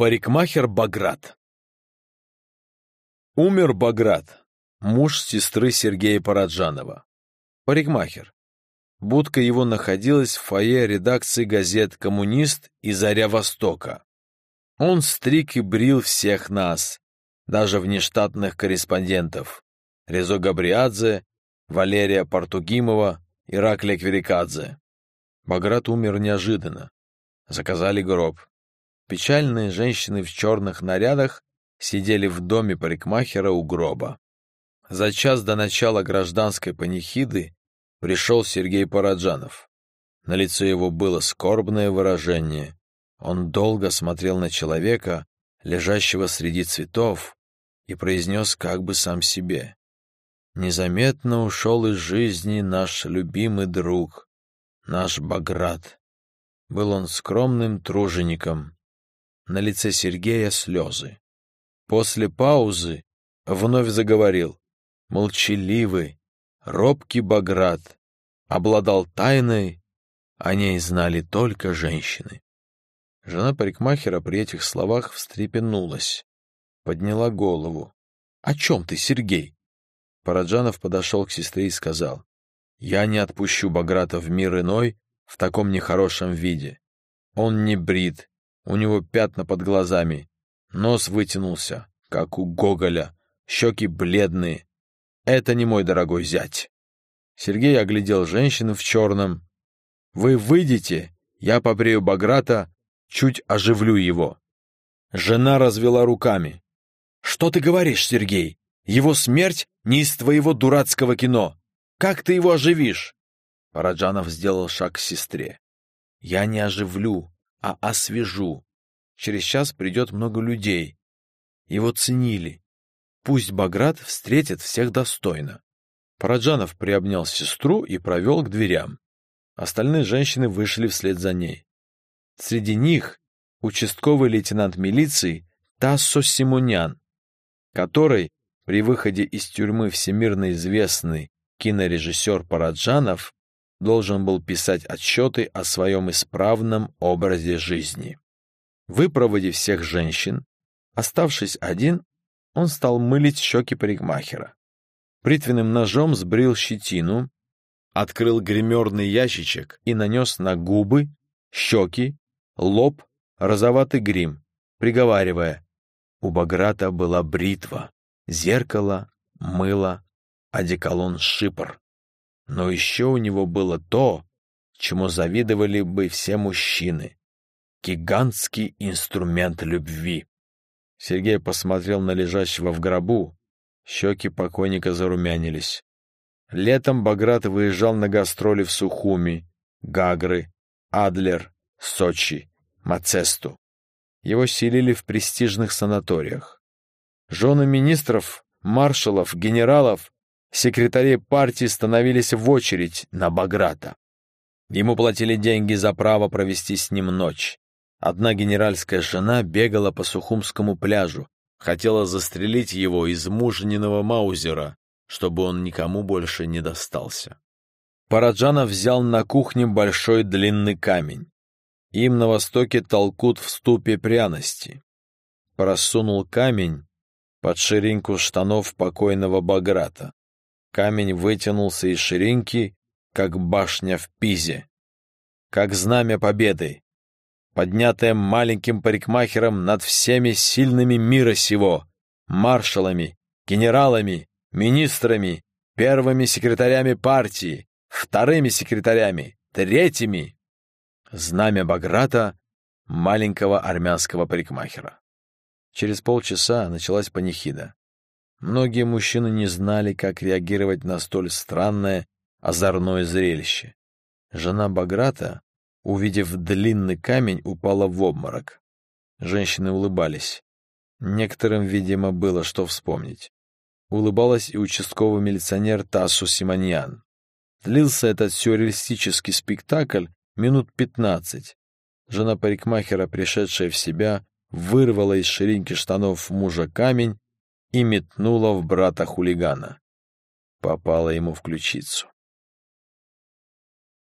Парикмахер Баграт Умер Баграт, муж сестры Сергея Параджанова. Парикмахер. Будка его находилась в фойе редакции газет «Коммунист» и «Заря Востока». Он стриг и брил всех нас, даже внештатных корреспондентов. Резо Габриадзе, Валерия Португимова, Ираклия Кверикадзе. Баграт умер неожиданно. Заказали гроб. Печальные женщины в черных нарядах сидели в доме парикмахера у гроба. За час до начала гражданской панихиды пришел Сергей Параджанов. На лице его было скорбное выражение. Он долго смотрел на человека, лежащего среди цветов, и произнес как бы сам себе. «Незаметно ушел из жизни наш любимый друг, наш Баграт. Был он скромным тружеником, на лице Сергея слезы. После паузы вновь заговорил. Молчаливый, робкий Баграт обладал тайной, о ней знали только женщины. Жена парикмахера при этих словах встрепенулась, подняла голову. — О чем ты, Сергей? Параджанов подошел к сестре и сказал. — Я не отпущу Баграта в мир иной в таком нехорошем виде. Он не брит, у него пятна под глазами, нос вытянулся, как у Гоголя, щеки бледные. Это не мой дорогой зять. Сергей оглядел женщину в черном. «Вы выйдете, я побрею Баграта, чуть оживлю его». Жена развела руками. «Что ты говоришь, Сергей? Его смерть не из твоего дурацкого кино. Как ты его оживишь?» Параджанов сделал шаг к сестре. «Я не оживлю, а освежу. Через час придет много людей. Его ценили. Пусть Баграт встретит всех достойно. Параджанов приобнял сестру и провел к дверям. Остальные женщины вышли вслед за ней. Среди них участковый лейтенант милиции Тассо Симонян, который при выходе из тюрьмы всемирно известный кинорежиссер Параджанов должен был писать отчеты о своем исправном образе жизни. Выпроводив всех женщин, оставшись один, он стал мылить щеки парикмахера. Бритвенным ножом сбрил щетину, открыл гримерный ящичек и нанес на губы, щеки, лоб розоватый грим, приговаривая, у Баграта была бритва, зеркало, мыло, одеколон шипр. Но еще у него было то, чему завидовали бы все мужчины. Гигантский инструмент любви. Сергей посмотрел на лежащего в гробу. Щеки покойника зарумянились. Летом Баграт выезжал на гастроли в Сухуми, Гагры, Адлер, Сочи, Мацесту. Его селили в престижных санаториях. Жены министров, маршалов, генералов секретари партии становились в очередь на Баграта. Ему платили деньги за право провести с ним ночь. Одна генеральская жена бегала по Сухумскому пляжу, хотела застрелить его из мужниного маузера, чтобы он никому больше не достался. Параджанов взял на кухне большой длинный камень. Им на востоке толкут в ступе пряности. Просунул камень под ширинку штанов покойного Баграта. Камень вытянулся из ширинки, как башня в Пизе, как знамя победы, поднятое маленьким парикмахером над всеми сильными мира сего, маршалами, генералами, министрами, первыми секретарями партии, вторыми секретарями, третьими. Знамя Баграта маленького армянского парикмахера. Через полчаса началась панихида. Многие мужчины не знали, как реагировать на столь странное, озорное зрелище. Жена Баграта, увидев длинный камень, упала в обморок. Женщины улыбались. Некоторым, видимо, было что вспомнить. Улыбалась и участковый милиционер Тасу Симоньян. Длился этот сюрреалистический спектакль минут пятнадцать. Жена парикмахера, пришедшая в себя, вырвала из ширинки штанов мужа камень и метнула в брата хулигана. Попала ему в ключицу.